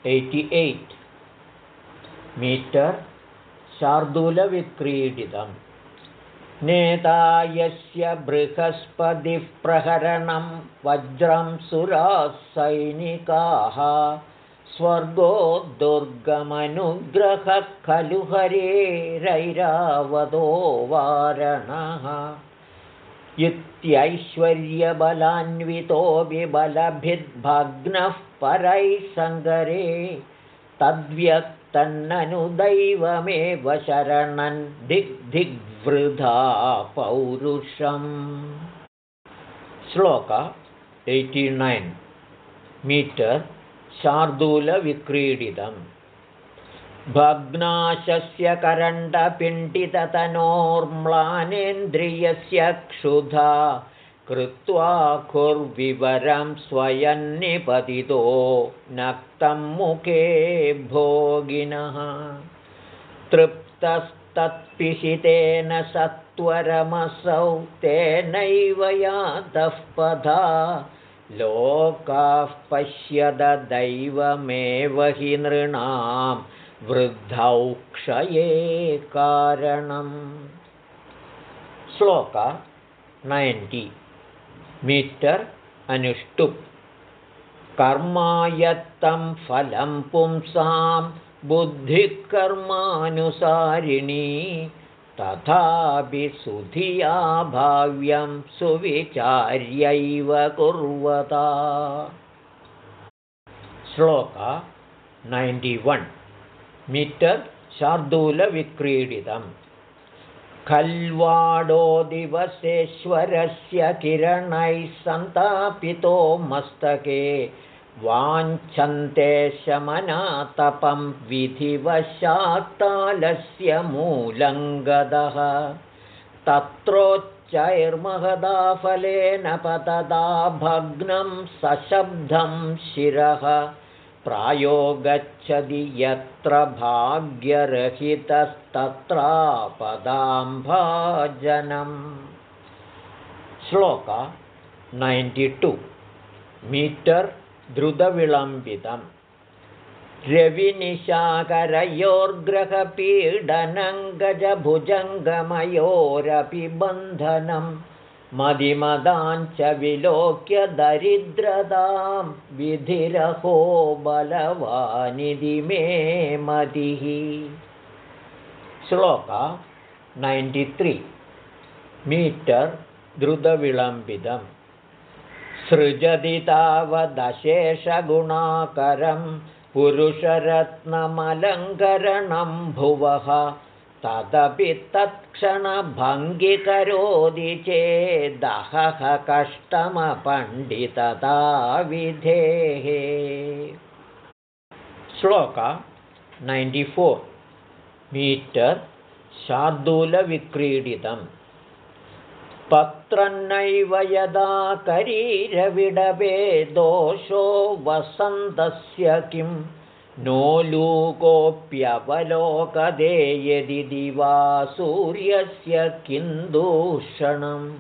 एय्टि एय्ट् मीटर् शार्दूलविक्रीडितम् नेता यस्य बृहस्पतिः प्रहरणं वज्रं सुराः सैनिकाः स्वर्गो दुर्गमनुग्रहः खलु हरेरैरावतो वारणः इत्यैश्वर्यबलान्वितोऽपि बलभिद्भग्नः परैः सङ्गरे तद्व्यक्तन्ननुदैवमेव शरणन् दिग्दिग्वृधा पौरुषम्। श्लोक एय्टि नैन् मीटर् शार्दूलविक्रीडितम्। भग्नाशस्य करण्डपिण्डिततनोर्म्लानेन्द्रियस्य क्षुधा कृत्वा कुर्विवरं स्वयन्निपतितो नक्तं मुखे भोगिनः। तृप्तस्तत्पिशितेन सत्वरमसौ तेनैव यातः पदा। लोकाः पश्यददैवमेव हि नृणां। वृद्धौ क्षये कारणम्। श्लोक नैन्टि मीटर् अनुष्टुप् कर्मायत्तं फलं पुंसां बुद्धिकर्मानुसारिणी तथापि सुधिया भाव्यं सुविचार्यैव कुर्वता श्लोक नैण्टिवन् मीटर् शार्दूलविक्रीडितम् खल्वाडो दिवसेश्वरस्य किरणैः सन्तापितो मस्तके। वाञ्छन्ते शमनातपं विधिवशात्तालस्य मूलङ्गदः। तत्रोच्चैर्महदाफलेन पतदा भग्नं सशब्दं शिरः प्रायो गच्छति यत्र भाग्यरहितस्तत्रापदाम्भाजनम्। श्लोक नैन्टि टु। मीटर् द्रुतविलम्बितम्। रविनिशाकरयोर्ग्रहपीडनङ्गजभुजङ्गमयोरपि बन्धनं मदिमदाञ्च विलोक्य दरिद्रतां विधिरहो बलवानिधि मे मतिः श्लोक नैन्टि त्री मीटर् द्रुतविलम्बितम् सृजति तावदशेषगुणाकरं पुरुषरत्नमलङ्करणं भुवः तदपि तत्क्षणभङ्गिकरोति चेदहः कष्टमपण्डितता विधेः श्लोक नैन्टि फोर्। मीटर् शार्दूलविक्रीडितम् पत्रन्नैव यदा करीरविडवे दोषो वसन्तस्य किं नो लूकोऽप्यवलोकदे यदि दिवा सूर्यस्य किं दूषणं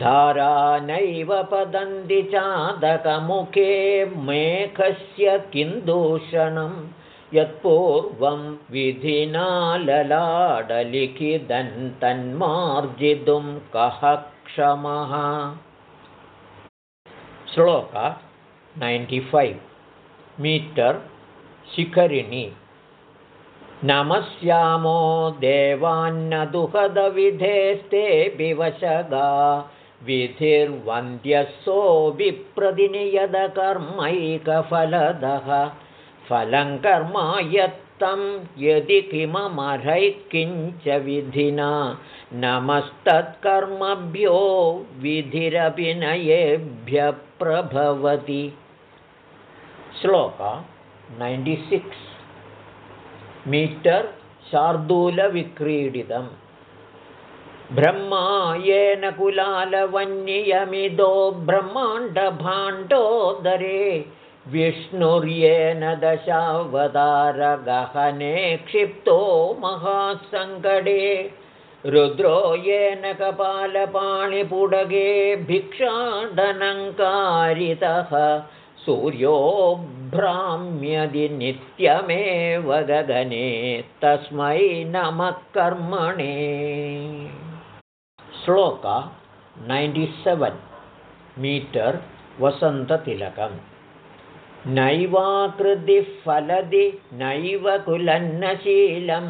धारा नैव पतन्ति चादकमुखे मेघस्य किं दूषणं यत्पूर्वं विधिना ललाडलिखिदन्तन्मार्जितुं कः क्षमः? श्लोक नैण्टिफैव् मीटर् शिखरिणि। नमस्यामो देवान्नदुहदविधेस्ते विवशगा। विधिर्वन्द्यसो विप्रतिनियदकर्मैकफलदः फलं कर्म यत्तं यदि किञ्च विधिना। नमस्तत्कर्मभ्यो विधिरभिनयेभ्यः प्रभवति श्लोक नैण्टिसिक्स् मीटर् शार्दूलविक्रीडितम् ब्रह्मा येन कुलालवन्नियमिदो ब्रह्माण्डभाण्डोदरे विष्णुर्येन दशावतारगहने क्षिप्तो महासङ्कटे रुद्रो येन कपालपाणिपुडगे भिक्षाटनङ्कारितः सूर्यो भ्राम्यदि नित्यमेव गगने तस्मै नमः कर्मणे। श्लोक नैण्टिसेवन् मीटर् वसन्ततिलकम् नैवाकृतिः फलदि नैव कुलन्नशीलं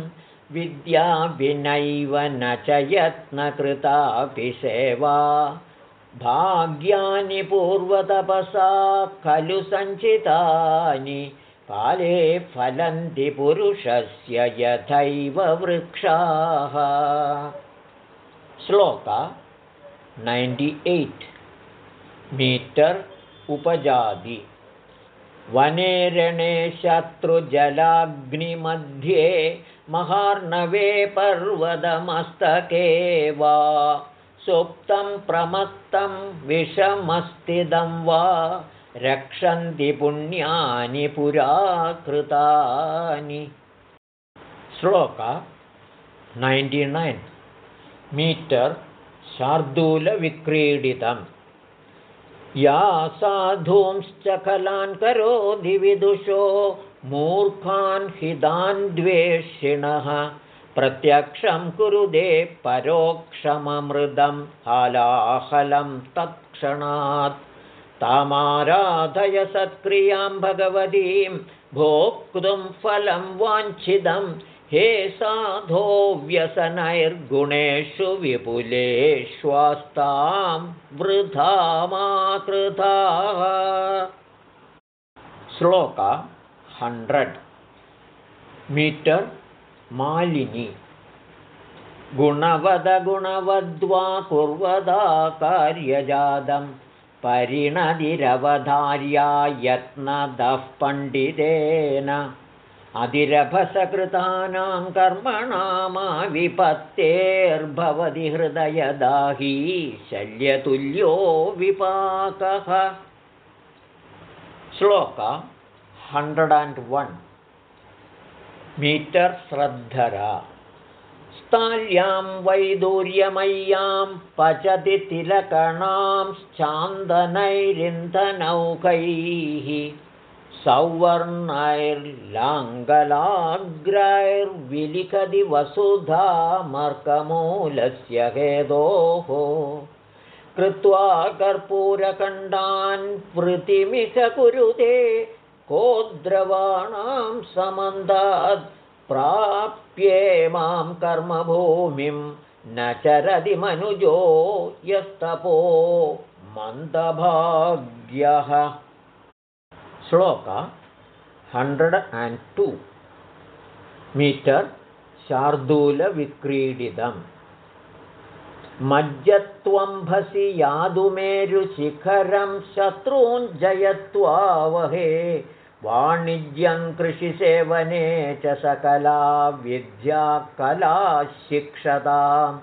विद्या विनैव न च यत्नकृतापि सेवा भाग्यानि पूर्वतपसा खलु सञ्चितानि काले फलन्ति पुरुषस्य यथैव वृक्षाः। श्लोक नैण्टि एय्ट् मीटर् उपजाति। वनेरणे शत्रुजलाग्निमध्ये महार्णवे पर्वतमस्तके वा सुप्तं प्रमत्तं विषमस्तिदं वा रक्षन्ति पुण्यानि पुराकृतानि। श्लोक नैण्टि नैन् मीटर् शार्दूलविक्रीडितम्। या साधूंश्च कलान् करोधि विदुषो मूर्खान् हितान् द्वेषिणः प्रत्यक्षं कुरुदे परोक्षममृदं हालाहलं तत्क्षणात् तामाराधय सत्क्रियां भगवतीं भोक्तुं फलं वाञ्छितम् हे साधो व्यसनैर्गुणेषु विपुलेष्वास्तां वृथा मा कृताः श्लोक हण्ड्रेड् मीटर् मालिनी गुणवदगुणवद्वा कुर्वदा कार्यजातं परिणतिरवधार्या यत्नदः पण्डितेन अधिरभसकृतानां कर्मणामाविपत्तेर्भवति हृदयदाही शल्यतुल्यो विपाकः श्लोक हण्ड्रेड् अण्ड् वन् मीटर् श्रद्धरा। स्थाल्यां वैदूर्यमय्यां पचति तिलकणां चान्दनैरिन्धनौकैः सौवर्णैर्लाङ्गलाग्रैर्विलिखति वसुधामर्कमूलस्य हेदोः कृत्वा कर्पूरखण्डान् वृतिमिह कुरुते कोद्रवाणां समन्दात् प्राप्ये मां कर्मभूमिं न चरति मनुजो यस्तपो मन्दभाग्यः। श्लोक हण्ड्रेड् अण्ड् टु। मीटर् शार्दूलविक्रीडितम् मज्जत्वम्भसि यादुमेरुशिखरं शत्रून् जयत्वावहे। वाणिज्यं कृषिसेवने च सकला विद्या कला शिक्षताम्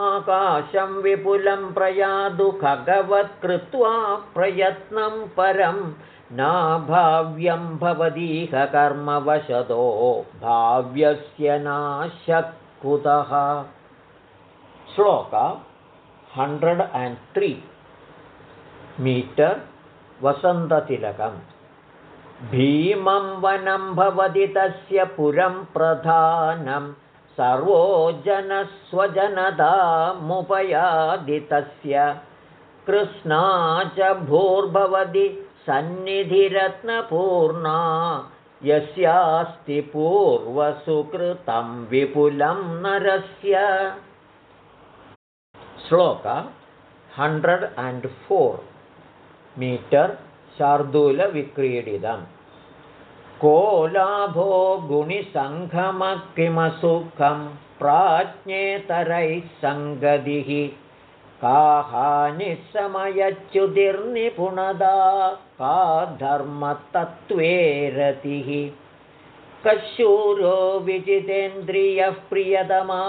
आकाशं विपुलं प्रयादु खगवत्कृत्वा प्रयत्नं परम् नाभाव्यं भवदीह कर्मवशतो। भाव्यस्य नाशकुतः श्लोक हण्ड्रेड् अण्ड् त्री मीटर् वसन्ततिलकम् भीमं वनं भवति तस्य पुरं प्रधानं सर्वो जनस्वजनतामुपयादितस्य कृष्णा च भूर्भवति सन्निधिरत्नपूर्णा यस्यास्ति पूर्वसुकृतं विपुलं नरस्य श्लोक हण्ड्रेड् अण्ड् फोर् मीटर् शार्दूलविक्रीडितम् को लाभो गुणिसङ्घमः किमसुखं प्राज्ञेतरैः सङ्गतिः काहानिस्समयच्युतिर्निपुणदा का धर्मतत्त्वेरतिः कशूरो विजितेन्द्रियः प्रियतमा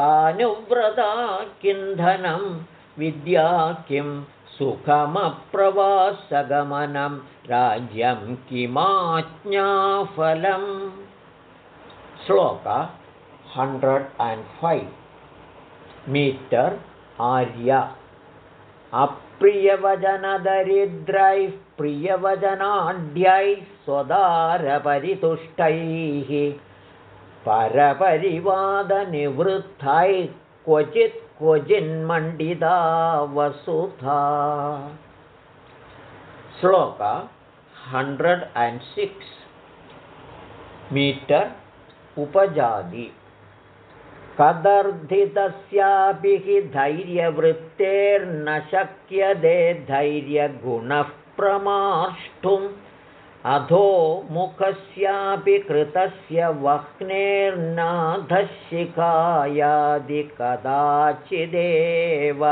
कानुव्रता किन्धनं? विद्या किं? सुखमप्रवासगमनं? राज्यं किमाज्ञाफलम्? श्लोक हण्ड्रेड् अण्ड् फैव् मीटर् आर्य अप्रियवचनदरिद्रैः प्रियवचनाढ्यैः स्वदारपरितुष्टैः परपरिवादनिवृत्तैः क्वचित् क्वचिन्मण्डिता वसुधा श्लोक हण्ड्रेड् अण्ड् सिक्स् मीटर् उपजाति कदर्धितस्यापि हि धैर्यवृत्तेर्न शक्यते धैर्यगुणः प्रमाष्टुम् अधो मुखस्यापि कृतस्य कदाचिदेव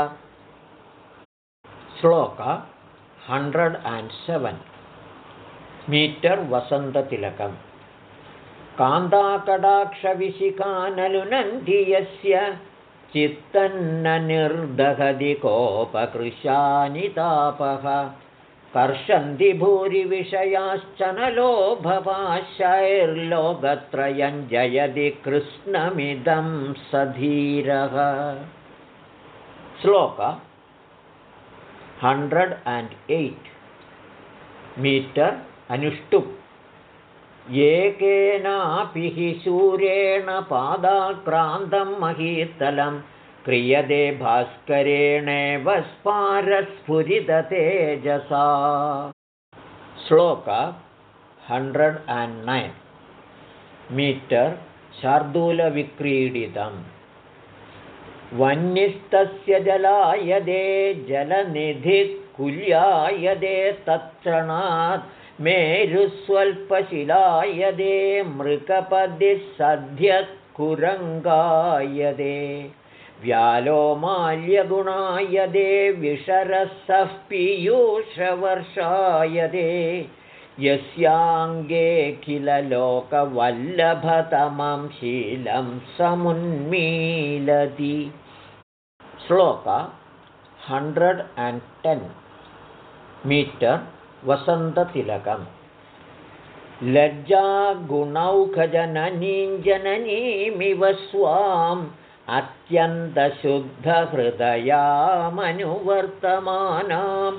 श्लोक हण्ड्रेड् अण्ड् सेवेन्। मीटर् वसन्ततिलकम् कान्ताकटाक्षविशिकानलुनन्ति यस्य चित्तन्न निर्दहति कोपकृशानितापः कर्षन्ति भूरिविषयाश्च न लोभपाशैर्लोकत्रयं जयति कृष्णमिदं सधीरः। श्लोक हण्ड्रेड् अण्ड् एय्ट्। मीटर् अनुष्टुप्। एकेनापि हि सूर्येण पादाक्रान्तं महीतलं क्रियते भास्करेणेव स्पारस्फुरिततेजसा श्लोक हण्ड्रेड् अण्ड् नैन् मीटर् शार्दूलविक्रीडितम्। वह्निस्तस्य जलायदे जलनिधिः कुल्यायदे तत्क्षणात् मेरुस्वल्पशिलायदे मृकपदिः सध्यत्कुरङ्गायदे व्यालोमाल्यगुणायदे विशरसः पीयूषवर्षायदे यस्याङ्गे किल लोकवल्लभतमं शीलं समुन्मीलति। श्लोक हण्ड्रेड् अण्ड् टेन्। मीटर् वसन्ततिलकम्। लज्जागुणौखजननीञ्जननीमिव स्वाम् अत्यन्तशुद्धहृदयामनुवर्तमानां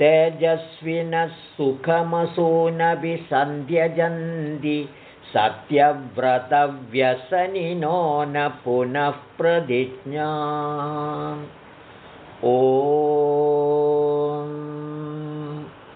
तेजस्विनः सुखमसूनपि सन्ध्यजन्ति सत्यव्रतव्यसनिनो न पुनः प्रतिज्ञा ओ